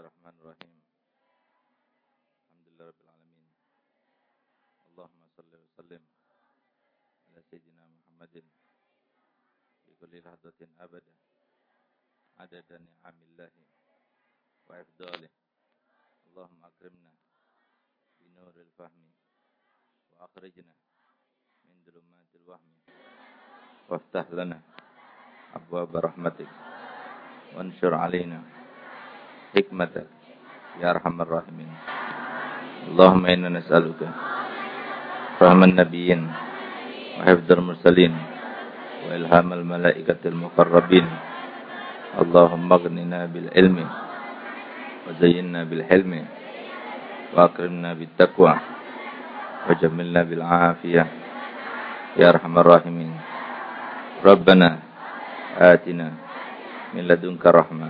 الرحمن الرحيم الحمد لله رب العالمين اللهم صل وسلم على سيدنا محمد في كل لحظة أبدا عدد نعم الله وإفضاله اللهم أكرمنا بنور الفهم وأخرجنا من ظلمات الوهم وافتح لنا أبواب رحمتك وانشر علينا حكمتك يا أرحم الراحمين اللهم إنا نسألك فهم النبيين وحفظ المرسلين وإلهام الملائكة المقربين اللهم اغننا بالعلم وزينا بالحلم وأكرمنا بالتقوى وجملنا بالعافية يا أرحم الراحمين ربنا آتنا من لدنك رحمة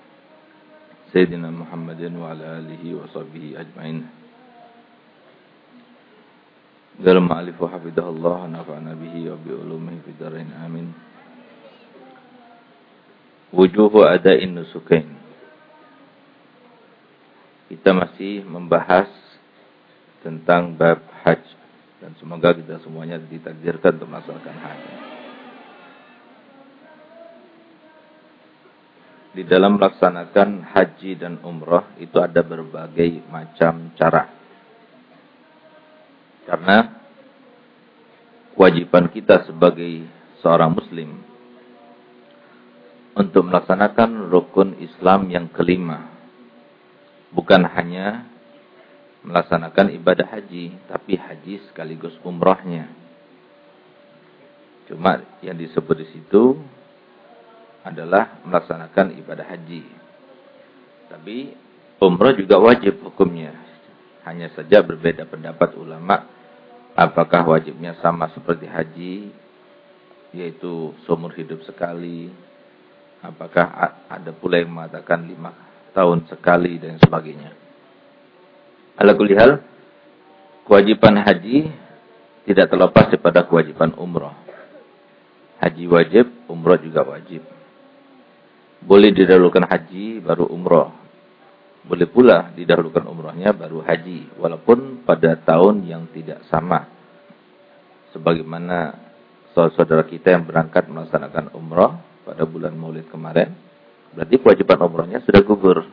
سيدنا محمد وعلى آله وصحبه أجمعين قال المعلف حفظه الله ونفعنا به وبعلومه في الدارين آمين وجوه أداء النسكين kita masih membahas tentang bab haji dan semoga kita semuanya ditakdirkan untuk melaksanakan haji. di dalam melaksanakan haji dan umrah itu ada berbagai macam cara. Karena kewajiban kita sebagai seorang muslim untuk melaksanakan rukun Islam yang kelima bukan hanya melaksanakan ibadah haji, tapi haji sekaligus umrahnya. Cuma yang disebut di situ adalah melaksanakan ibadah haji. Tapi umrah juga wajib hukumnya. Hanya saja berbeda pendapat ulama apakah wajibnya sama seperti haji yaitu seumur hidup sekali apakah ada pula yang mengatakan lima tahun sekali dan sebagainya. Ala kulihal kewajiban haji tidak terlepas daripada kewajiban umrah. Haji wajib, umrah juga wajib. Boleh didahulukan haji baru umroh. Boleh pula didahulukan umrohnya baru haji. Walaupun pada tahun yang tidak sama. Sebagaimana saudara kita yang berangkat melaksanakan umroh pada bulan maulid kemarin. Berarti kewajiban umrohnya sudah gugur.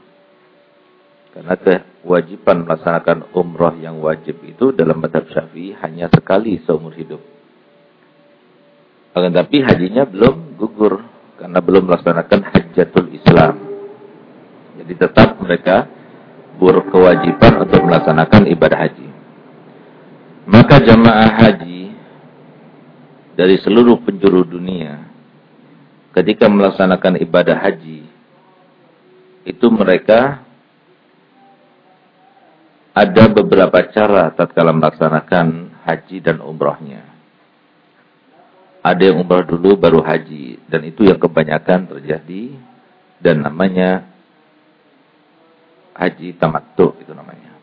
Karena kewajiban melaksanakan umroh yang wajib itu dalam madhab syafi'i hanya sekali seumur hidup. Tapi hajinya belum gugur karena belum melaksanakan hajatul Islam. Jadi tetap mereka berkewajiban untuk melaksanakan ibadah haji. Maka jamaah haji dari seluruh penjuru dunia ketika melaksanakan ibadah haji itu mereka ada beberapa cara tatkala melaksanakan haji dan umrohnya. Ada yang umrah dulu baru haji. Dan itu yang kebanyakan terjadi. Dan namanya haji tamattu itu namanya.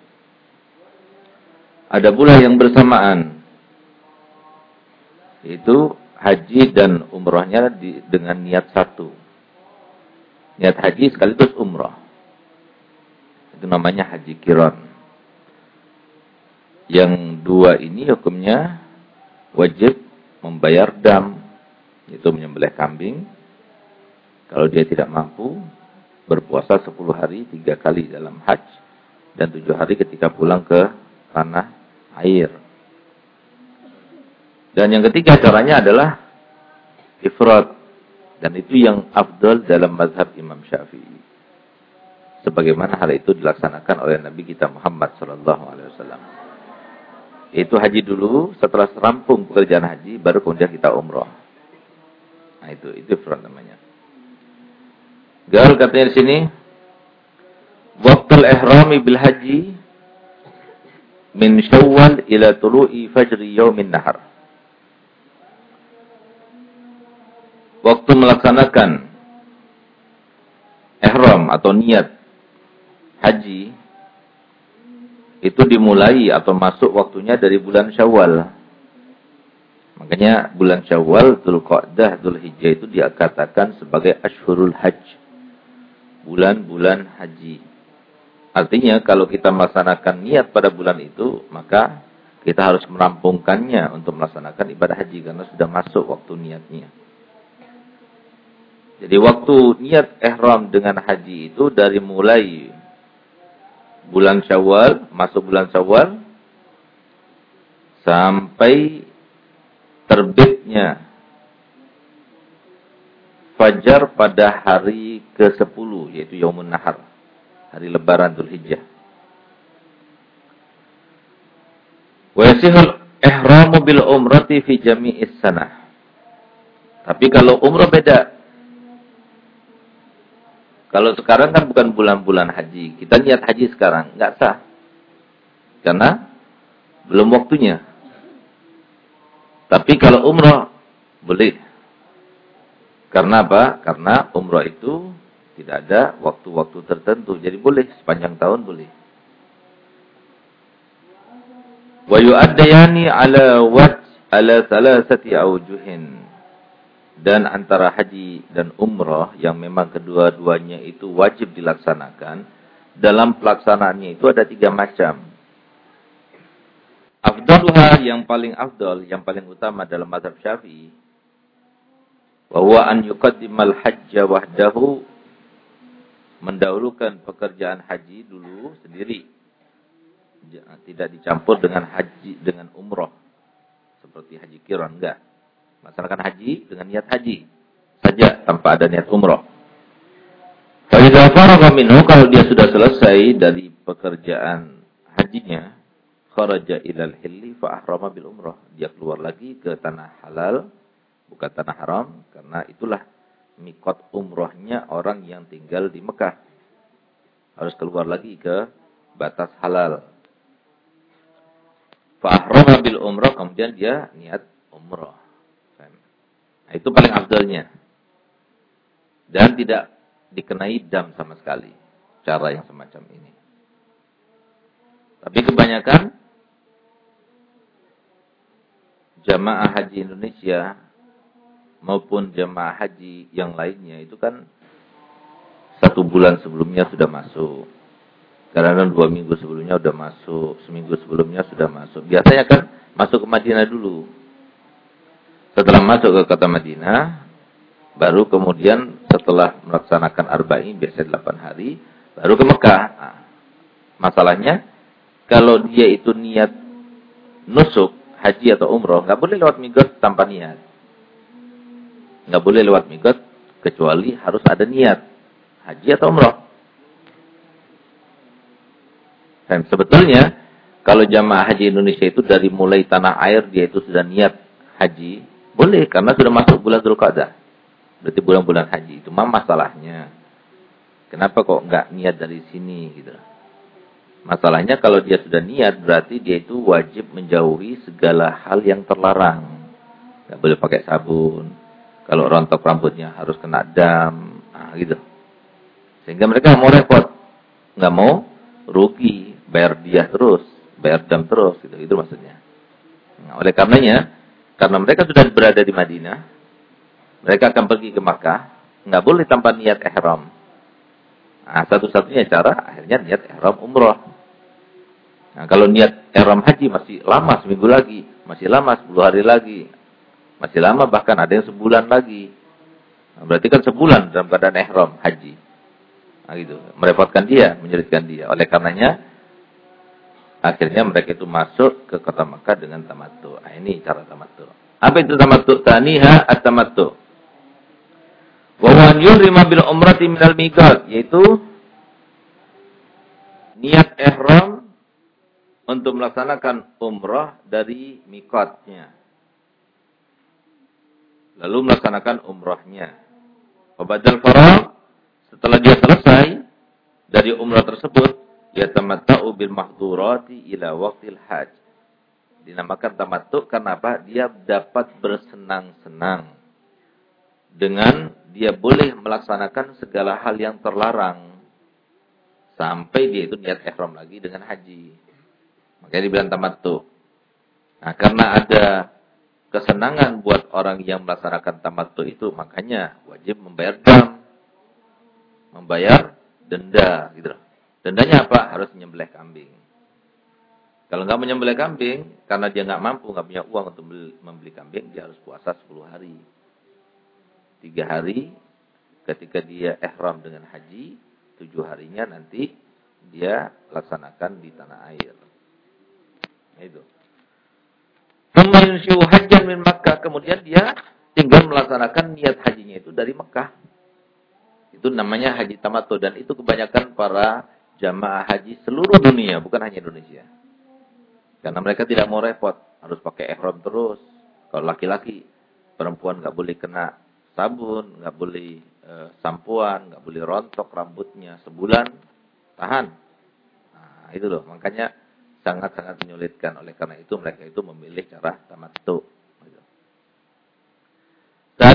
Ada pula yang bersamaan. Itu haji dan umrahnya di, dengan niat satu. Niat haji sekaligus umrah. Itu namanya haji kiron. Yang dua ini hukumnya wajib membayar dam, itu menyembelih kambing. Kalau dia tidak mampu, berpuasa 10 hari tiga kali dalam haji dan tujuh hari ketika pulang ke tanah air. Dan yang ketiga caranya adalah ifrat. Dan itu yang afdal dalam mazhab Imam Syafi'i. Sebagaimana hal itu dilaksanakan oleh Nabi kita Muhammad wasallam. Itu haji dulu, setelah rampung pekerjaan haji, baru kemudian kita umroh. Nah itu, itu ifrat namanya. Gal katanya di sini, waqtal ihrami bil haji min syawal ila tulu'i fajri yaumin nahar. Waktu melaksanakan ihram atau niat haji itu dimulai atau masuk waktunya dari bulan Syawal. Makanya bulan Syawal, Dzulqa'dah, Dzulhijjah itu dikatakan sebagai Ashhurul Hajj bulan-bulan haji. Artinya kalau kita melaksanakan niat pada bulan itu, maka kita harus merampungkannya untuk melaksanakan ibadah haji karena sudah masuk waktu niatnya. Jadi waktu niat ihram dengan haji itu dari mulai bulan Syawal, masuk bulan Syawal sampai terbitnya fajar pada hari ke-10 yaitu Yaumun Nahar, hari lebaran Dzulhijjah. Wa yasihul ihramu bil umrati fi jami'is sanah. Tapi kalau umrah beda. Kalau sekarang kan bukan bulan-bulan haji. Kita niat haji sekarang, enggak sah. Karena belum waktunya. Tapi kalau umrah boleh. Karena apa? Karena umrah itu tidak ada waktu-waktu tertentu. Jadi boleh sepanjang tahun boleh. Wa yu'addayani ala wajh ala salasati aujuhin. Dan antara haji dan umrah yang memang kedua-duanya itu wajib dilaksanakan. Dalam pelaksanaannya itu ada tiga macam. Afdaluha yang paling afdal, yang paling utama dalam mazhab syafi'i bahwa an yuqaddimal hajja wahdahu mendahulukan pekerjaan haji dulu sendiri tidak dicampur dengan haji dengan umroh seperti haji kiran enggak masalahkan haji dengan niat haji saja tanpa ada niat umroh fa idza faragha minhu kalau dia sudah selesai dari pekerjaan hajinya kharaja ilal hilli fa ahrama bil umroh dia keluar lagi ke tanah halal bukan tanah haram karena itulah mikot umrohnya orang yang tinggal di Mekah. Harus keluar lagi ke batas halal. Fa'ahrama bil umroh kemudian dia niat umroh. Itu paling afdalnya. Dan tidak dikenai dam sama sekali. Cara yang semacam ini. Tapi kebanyakan jamaah haji Indonesia maupun jemaah haji yang lainnya itu kan satu bulan sebelumnya sudah masuk. Karena dua minggu sebelumnya sudah masuk, seminggu sebelumnya sudah masuk. Biasanya kan masuk ke Madinah dulu. Setelah masuk ke kota Madinah, baru kemudian setelah melaksanakan arba'in biasanya 8 hari, baru ke Mekah. Nah, masalahnya kalau dia itu niat nusuk, haji atau umroh, nggak boleh lewat migot tanpa niat. Nggak boleh lewat migot kecuali harus ada niat haji atau umroh. Dan sebetulnya kalau jamaah haji Indonesia itu dari mulai tanah air dia itu sudah niat haji, boleh karena sudah masuk bulan Dzulqa'dah. Berarti bulan-bulan haji. itu Cuma masalahnya kenapa kok nggak niat dari sini gitu. Masalahnya kalau dia sudah niat berarti dia itu wajib menjauhi segala hal yang terlarang. Nggak boleh pakai sabun, kalau rontok rambutnya harus kena dam, nah, gitu. Sehingga mereka mau repot, nggak mau rugi, bayar dia terus, bayar dam terus, gitu. Itu maksudnya. Nah, oleh karenanya, karena mereka sudah berada di Madinah, mereka akan pergi ke Makkah, nggak boleh tanpa niat ihram. Nah, satu-satunya cara akhirnya niat ihram umroh. Nah, kalau niat ihram haji masih lama seminggu lagi, masih lama 10 hari lagi. Masih lama bahkan ada yang sebulan lagi. Nah, berarti kan sebulan dalam keadaan ihram haji. Nah, gitu. Merepotkan dia, menyulitkan dia. Oleh karenanya akhirnya mereka itu masuk ke kota Makkah dengan tamattu. Nah, ini cara tamattu. Apa itu tamattu? Taniha at-tamattu. Wa huwa yuhrima bil umrati minal miqat, yaitu niat ihram untuk melaksanakan umrah dari mikotnya lalu melaksanakan umrahnya. Wabadal farah, setelah dia selesai dari umrah tersebut, yatamatta'u bil mahdurati ila waqtil hajj. Dinamakan tamattu karena apa? Dia dapat bersenang-senang dengan dia boleh melaksanakan segala hal yang terlarang sampai dia itu niat ihram lagi dengan haji. Makanya dibilang tamattu. Nah, karena ada kesenangan buat orang yang melaksanakan tamattu itu, makanya wajib membayar dam. Membayar denda gitu loh. Dendanya apa? Harus menyembelih kambing. Kalau nggak menyembelih kambing, karena dia nggak mampu, nggak punya uang untuk membeli kambing, dia harus puasa 10 hari. Tiga hari, ketika dia ihram dengan haji, tujuh harinya nanti dia laksanakan di tanah air. Nah, itu. hajjan min Makkah. Kemudian dia tinggal melaksanakan niat hajinya itu dari Mekah. Itu namanya haji tamattu dan itu kebanyakan para jamaah haji seluruh dunia, bukan hanya Indonesia. Karena mereka tidak mau repot, harus pakai ihram terus. Kalau laki-laki, perempuan nggak boleh kena sabun, nggak boleh e, sampuan, nggak boleh rontok rambutnya sebulan, tahan. Nah, itu loh, makanya sangat-sangat menyulitkan. Oleh karena itu mereka itu memilih cara tamattu.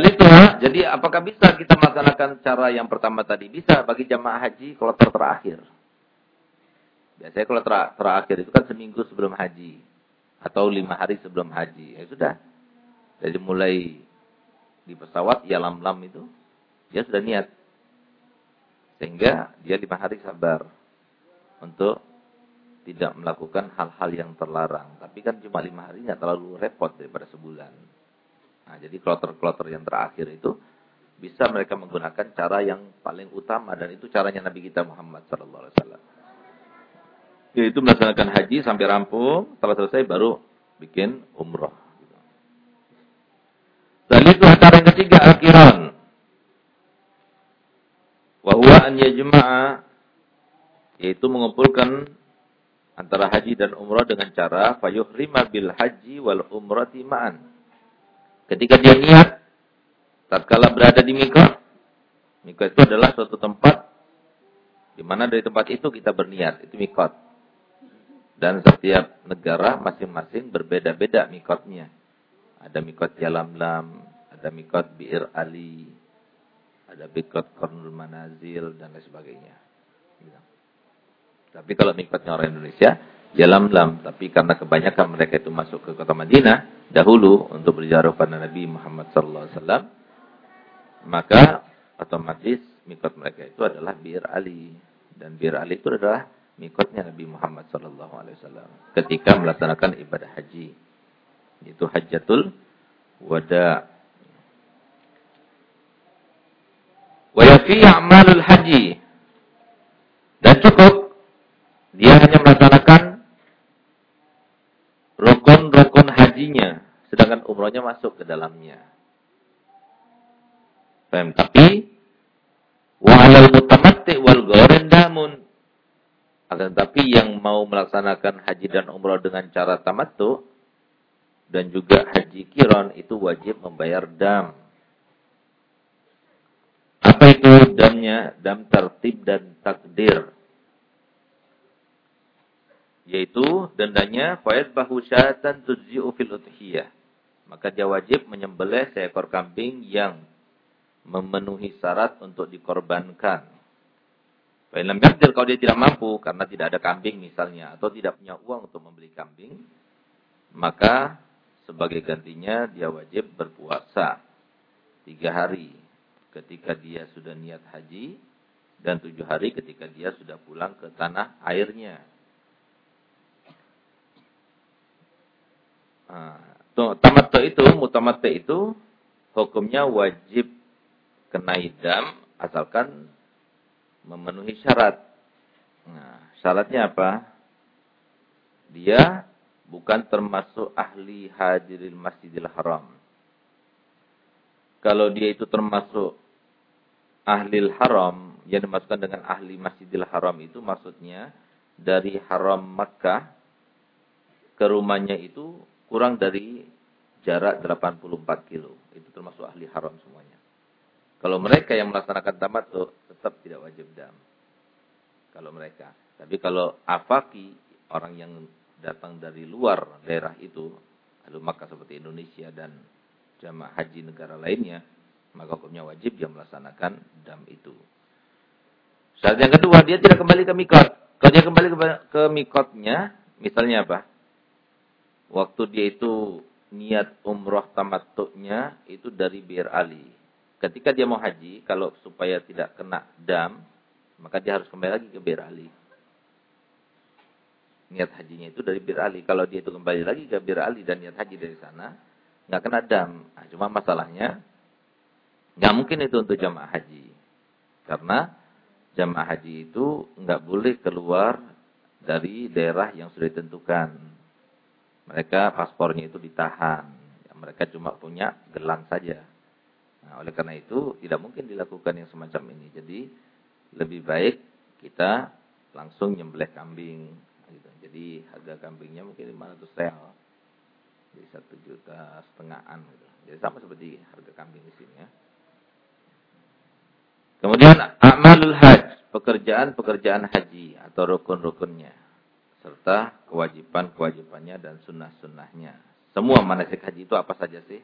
Itu, jadi apakah bisa kita melaksanakan cara yang pertama tadi? Bisa bagi jamaah haji kalau terakhir. Biasanya kalau ter terakhir itu kan seminggu sebelum haji. Atau lima hari sebelum haji. Ya sudah. Jadi mulai di pesawat, ya lam-lam itu. Dia sudah niat. Sehingga dia lima hari sabar. Untuk tidak melakukan hal-hal yang terlarang. Tapi kan cuma lima hari nggak terlalu repot daripada sebulan. Nah, jadi kloter-kloter yang terakhir itu bisa mereka menggunakan cara yang paling utama dan itu caranya Nabi kita Muhammad sallallahu alaihi wasallam yaitu melaksanakan haji sampai rampung, setelah selesai baru bikin umroh. Dan itu acara yang ketiga akhiran. Wahwa an yajma'a yaitu mengumpulkan antara haji dan umroh dengan cara fayuhrima bil haji wal umrati ma'an. Ketika dia niat tatkala berada di Mikot, Mikot itu adalah suatu tempat di mana dari tempat itu kita berniat, itu Mikot. Dan setiap negara masing-masing berbeda-beda mikotnya. Ada mikot Yalamlam, ada mikot Bi'ir Ali, ada mikot Kornul Manazil, dan lain sebagainya. Tapi kalau mikotnya orang Indonesia, Yalamlam. Tapi karena kebanyakan mereka itu masuk ke kota Madinah, dahulu untuk berjarak pada Nabi Muhammad SAW, maka otomatis mikot mereka itu adalah Bir Ali. Dan Bir Ali itu adalah mikotnya Nabi Muhammad sallallahu alaihi wasallam ketika melaksanakan ibadah haji. Itu hajjatul wada. Wa yafi a'malul haji. Dan cukup dia hanya melaksanakan rukun-rukun hajinya sedangkan umrohnya masuk ke dalamnya. Paham? Tapi wa 'alal mutamatti wal damun akan tetapi yang mau melaksanakan haji dan umrah dengan cara tamattu dan juga haji kiron itu wajib membayar dam. Apa itu damnya? Dam tertib dan takdir. Yaitu dendanya fayad bahu syatan tujzi'u fil udhiyah. Maka dia wajib menyembelih seekor kambing yang memenuhi syarat untuk dikorbankan. Film yakdir kalau dia tidak mampu karena tidak ada kambing misalnya atau tidak punya uang untuk membeli kambing, maka sebagai gantinya dia wajib berpuasa tiga hari ketika dia sudah niat haji dan tujuh hari ketika dia sudah pulang ke tanah airnya. Nah, tamat itu, mutamat itu hukumnya wajib kena idam asalkan memenuhi syarat. Nah, syaratnya apa? Dia bukan termasuk ahli hadiril masjidil haram. Kalau dia itu termasuk ahli haram, yang dimasukkan dengan ahli masjidil haram itu maksudnya dari haram Makkah ke rumahnya itu kurang dari jarak 84 kilo. Itu termasuk ahli haram semuanya. Kalau mereka yang melaksanakan tamattu tetap tidak wajib dam. kalau mereka. Tapi kalau afaki orang yang datang dari luar daerah itu, lalu maka seperti Indonesia dan jamaah haji negara lainnya, maka hukumnya wajib dia melaksanakan dam itu. Syarat yang kedua, dia tidak kembali ke mikot. Kalau dia kembali ke, ke mikotnya, misalnya apa? Waktu dia itu niat umroh tamattunya itu dari Bir Ali. Ketika dia mau haji, kalau supaya tidak kena dam, maka dia harus kembali lagi ke Bir Ali. Niat hajinya itu dari Bir Ali. Kalau dia itu kembali lagi ke Bir Ali dan niat haji dari sana, nggak kena dam. Nah, cuma masalahnya, nggak mungkin itu untuk jamaah haji. Karena jamaah haji itu nggak boleh keluar dari daerah yang sudah ditentukan mereka paspornya itu ditahan. Ya, mereka cuma punya gelang saja. Nah, oleh karena itu tidak mungkin dilakukan yang semacam ini. Jadi lebih baik kita langsung nyembelih kambing. Gitu. Jadi harga kambingnya mungkin 500 real. Jadi satu juta setengahan. Gitu. Jadi sama seperti harga kambing di sini ya. Kemudian amalul haj, pekerjaan-pekerjaan haji atau rukun-rukunnya serta kewajiban-kewajibannya dan sunnah-sunnahnya. Semua manasik haji itu apa saja sih?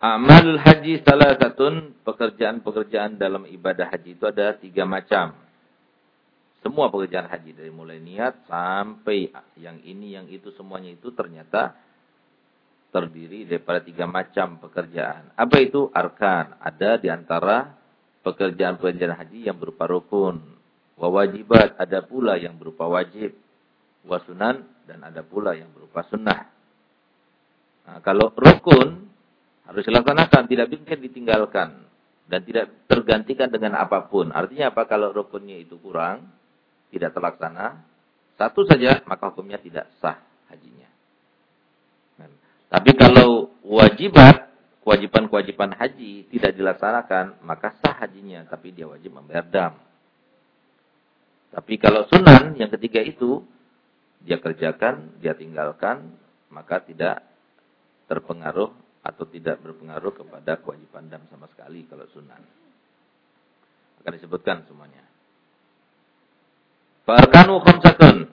Amalul haji salah satu pekerjaan-pekerjaan dalam ibadah haji itu ada tiga macam. Semua pekerjaan haji dari mulai niat sampai yang ini yang itu semuanya itu ternyata terdiri daripada tiga macam pekerjaan. Apa itu arkan? Ada di antara pekerjaan-pekerjaan haji yang berupa rukun. Wawajibat ada pula yang berupa wajib. Wasunan dan ada pula yang berupa sunnah. Nah, kalau rukun harus dilaksanakan, tidak mungkin ditinggalkan dan tidak tergantikan dengan apa pun. Artinya apa? Kalau rukunnya itu kurang, tidak terlaksana, satu saja maka hukumnya tidak sah hajinya. Nah, tapi kalau wajibat, kewajiban-kewajiban haji tidak dilaksanakan, maka sah hajinya, tapi dia wajib membayar dam. Tapi kalau sunan yang ketiga itu dia kerjakan, dia tinggalkan, maka tidak terpengaruh atau tidak berpengaruh kepada kewajiban dam sama sekali kalau sunan. Akan disebutkan semuanya. Farkanu khamsatun.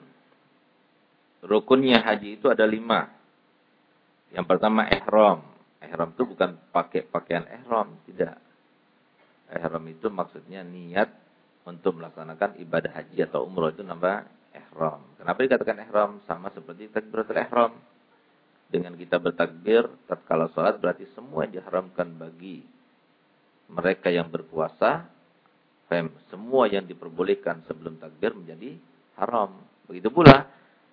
Rukunnya haji itu ada lima. Yang pertama ihram. Ihram itu bukan pakai pakaian ihram, tidak. Ihram itu maksudnya niat untuk melaksanakan ibadah haji atau umroh itu nambah ihram. Kenapa dikatakan ihram? Sama seperti takbiratul ihram. Dengan kita bertakbir tatkala salat berarti semua yang diharamkan bagi mereka yang berpuasa, fem, semua yang diperbolehkan sebelum takbir menjadi haram. Begitu pula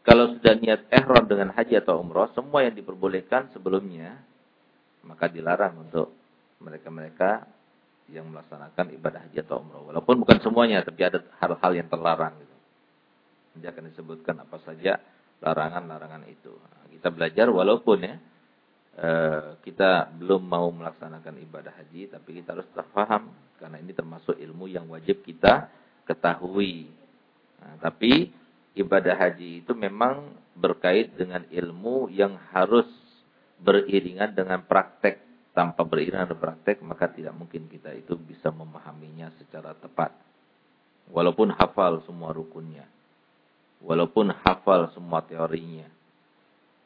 kalau sudah niat ihram dengan haji atau umroh, semua yang diperbolehkan sebelumnya maka dilarang untuk mereka-mereka yang melaksanakan ibadah haji atau umrah. Walaupun bukan semuanya, tapi ada hal-hal yang terlarang. Gitu. Nanti akan disebutkan apa saja larangan-larangan itu. Nah, kita belajar walaupun ya, eh, kita belum mau melaksanakan ibadah haji, tapi kita harus terpaham. Karena ini termasuk ilmu yang wajib kita ketahui. Nah, tapi ibadah haji itu memang berkait dengan ilmu yang harus beriringan dengan praktek tanpa beriringan dan praktek maka tidak mungkin kita itu bisa memahaminya secara tepat. Walaupun hafal semua rukunnya. Walaupun hafal semua teorinya.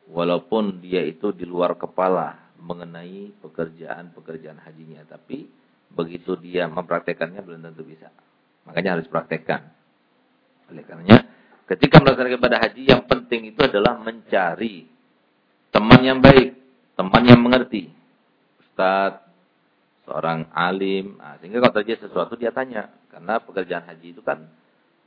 Walaupun dia itu di luar kepala mengenai pekerjaan-pekerjaan hajinya. Tapi begitu dia mempraktekannya belum tentu bisa. Makanya harus praktekkan. Oleh karenanya ketika melaksanakan ibadah haji yang penting itu adalah mencari teman yang baik, teman yang mengerti ustadz, seorang alim. Nah, sehingga kalau terjadi sesuatu dia tanya. Karena pekerjaan haji itu kan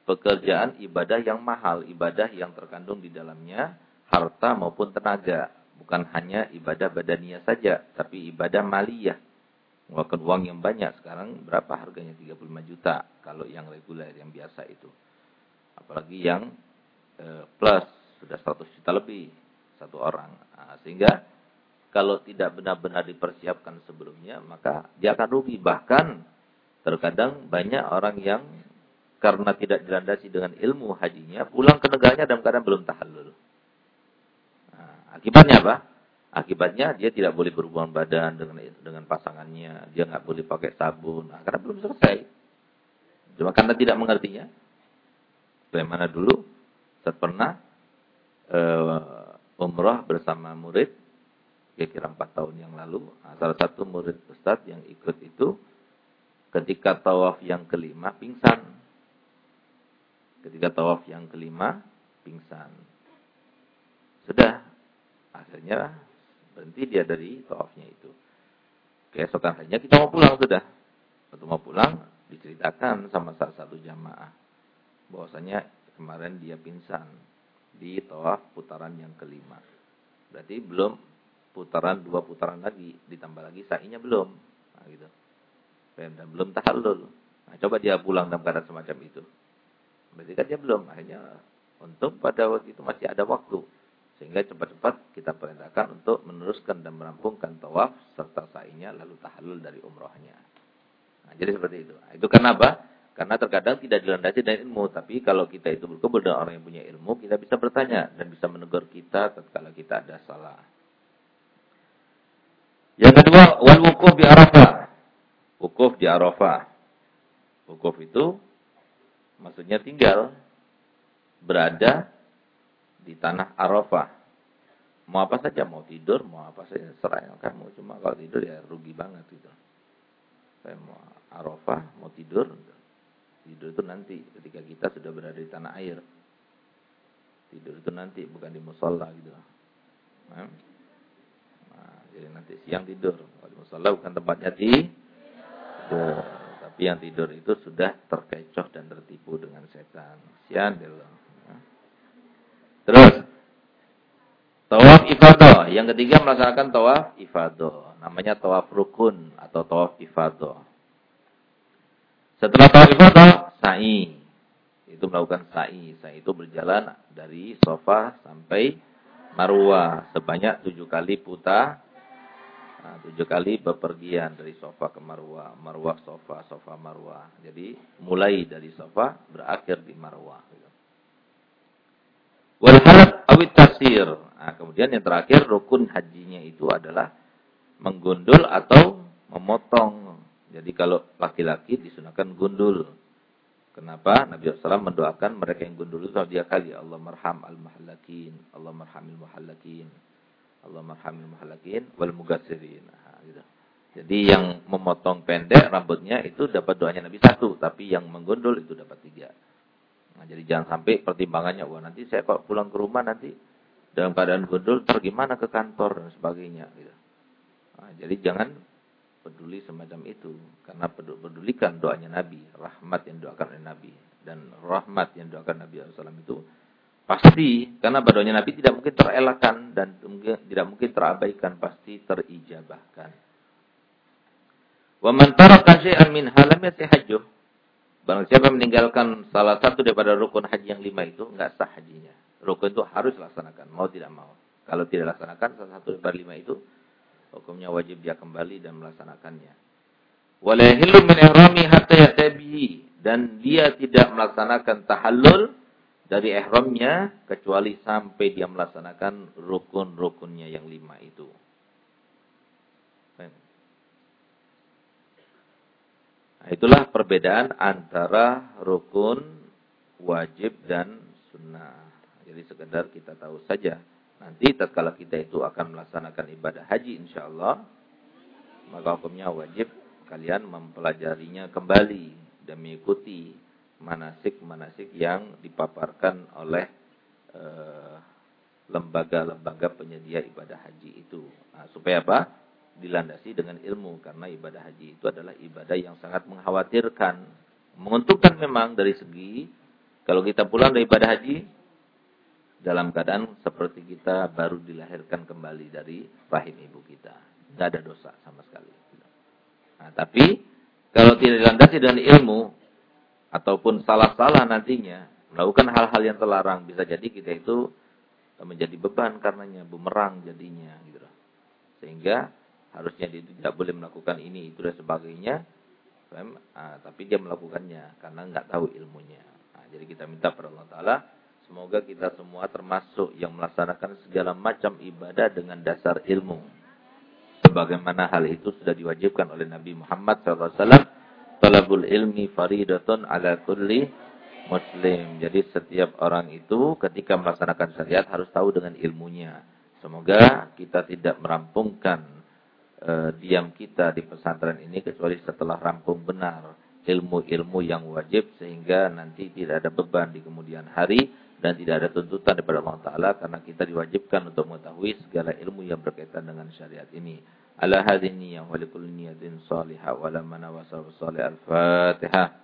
pekerjaan ibadah yang mahal. Ibadah yang terkandung di dalamnya harta maupun tenaga. Bukan hanya ibadah badania saja. Tapi ibadah maliyah. Mengeluarkan uang yang banyak. Sekarang berapa harganya? 35 juta. Kalau yang reguler, yang biasa itu. Apalagi yang eh, plus. Sudah 100 juta lebih. Satu orang. Nah, sehingga kalau tidak benar-benar dipersiapkan sebelumnya, maka dia akan rugi. Bahkan terkadang banyak orang yang karena tidak dilandasi dengan ilmu hajinya, pulang ke negaranya dalam keadaan belum tahallul. Nah, akibatnya apa? Akibatnya dia tidak boleh berhubungan badan dengan dengan pasangannya, dia nggak boleh pakai sabun, nah, karena belum selesai. Cuma karena tidak mengertinya. Bagaimana dulu saat pernah uh, umrah bersama murid kira-kira empat tahun yang lalu. Nah, salah satu murid Ustadz yang ikut itu ketika tawaf yang kelima pingsan. Ketika tawaf yang kelima pingsan. Sudah. Akhirnya berhenti dia dari tawafnya itu. Keesokan harinya kita mau pulang sudah. Waktu mau pulang diceritakan sama salah satu jamaah bahwasanya kemarin dia pingsan di tawaf putaran yang kelima. Berarti belum putaran dua putaran lagi ditambah lagi sa'inya belum. Nah, gitu. Dan belum tahallul. Nah, coba dia pulang dalam keadaan semacam itu. Berarti kan dia belum. Akhirnya untuk pada waktu itu masih ada waktu. Sehingga cepat-cepat kita perintahkan untuk meneruskan dan merampungkan tawaf serta sa'inya lalu tahallul dari umrohnya. Nah, jadi seperti itu. Nah, itu karena apa? Karena terkadang tidak dilandasi dengan ilmu. Tapi kalau kita itu berkumpul dengan orang yang punya ilmu, kita bisa bertanya dan bisa menegur kita kalau kita ada salah. Yang kedua, wal wukuf di Arafah. Wukuf di Arafah. Wukuf itu maksudnya tinggal berada di tanah Arafah. Mau apa saja, mau tidur, mau apa saja, serah kamu. Cuma kalau tidur ya rugi banget gitu. Saya mau Arafah, mau tidur, Tidur itu nanti ketika kita sudah berada di tanah air. Tidur itu nanti bukan di musola gitu. Nah, jadi nanti siang tidur. Kalau di musola bukan tempatnya tidur. Tapi yang tidur itu sudah terkecoh dan tertipu dengan setan. Sian dulu. Terus Tawaf ifadah. Yang ketiga melaksanakan tawaf ifadah. Namanya tawaf rukun atau tawaf ifadah. Setelah tawaf ifadah, sa'i. Itu melakukan sa'i. Sa'i itu berjalan dari sofa sampai marwah. Sebanyak tujuh kali putar. Nah, tujuh kali bepergian dari sofa ke marwah. Marwah sofa, sofa marwah. Jadi mulai dari sofa berakhir di marwah. Wal awit tasir. Nah, kemudian yang terakhir rukun hajinya itu adalah menggundul atau memotong jadi kalau laki-laki disunahkan gundul. Kenapa? Nabi SAW mendoakan mereka yang gundul itu dia kali. Allah marham al-mahallakin. Allah marhamil muhallakin. Allah marhamil muhallakin. Wal mugassirin. Nah, gitu. Jadi yang memotong pendek rambutnya itu dapat doanya Nabi satu. Tapi yang menggundul itu dapat tiga. Nah, jadi jangan sampai pertimbangannya. Wah nanti saya kalau pulang ke rumah nanti dalam keadaan gundul tergimana ke kantor dan sebagainya. Gitu. Nah, jadi jangan peduli semacam itu karena pedulikan doanya Nabi, rahmat yang doakan oleh Nabi dan rahmat yang doakan Nabi SAW itu pasti karena doanya Nabi tidak mungkin terelakkan dan tidak mungkin terabaikan pasti terijabahkan. Wa man taraka syai'an min halam yasihajjuh. Barang siapa meninggalkan salah satu daripada rukun haji yang lima itu enggak sah hajinya. Rukun itu harus laksanakan, mau tidak mau. Kalau tidak laksanakan salah satu daripada lima itu hukumnya wajib dia kembali dan melaksanakannya. Wala min ihrami hatta yatabihi dan dia tidak melaksanakan tahallul dari ihramnya kecuali sampai dia melaksanakan rukun-rukunnya yang lima itu. Nah, itulah perbedaan antara rukun, wajib dan sunnah. Jadi sekedar kita tahu saja Nanti tatkala kita itu akan melaksanakan ibadah haji insyaallah maka hukumnya wajib kalian mempelajarinya kembali dan mengikuti manasik-manasik yang dipaparkan oleh eh, lembaga-lembaga penyedia ibadah haji itu. Nah, supaya apa? Dilandasi dengan ilmu karena ibadah haji itu adalah ibadah yang sangat mengkhawatirkan. Menguntungkan memang dari segi kalau kita pulang dari ibadah haji dalam keadaan seperti kita baru dilahirkan kembali dari rahim ibu kita. Tidak ada dosa sama sekali. Nah, tapi kalau tidak dilandasi dengan ilmu ataupun salah-salah nantinya melakukan hal-hal yang terlarang bisa jadi kita itu menjadi beban karenanya bumerang jadinya gitu Sehingga harusnya dia tidak boleh melakukan ini itu dan sebagainya. Nah, tapi dia melakukannya karena nggak tahu ilmunya. Nah, jadi kita minta kepada Allah Taala Semoga kita semua termasuk yang melaksanakan segala macam ibadah dengan dasar ilmu. Sebagaimana hal itu sudah diwajibkan oleh Nabi Muhammad SAW talabul ilmi faridatun ala kulli muslim. Jadi setiap orang itu ketika melaksanakan syariat harus tahu dengan ilmunya. Semoga kita tidak merampungkan uh, diam kita di pesantren ini kecuali setelah rampung benar ilmu-ilmu yang wajib sehingga nanti tidak ada beban di kemudian hari dan tidak ada tuntutan daripada Allah Taala karena kita diwajibkan untuk mengetahui segala ilmu yang berkaitan dengan syariat ini. على هذه النية ولكل نية صالحة ولمن وسر صالح الفاتحة.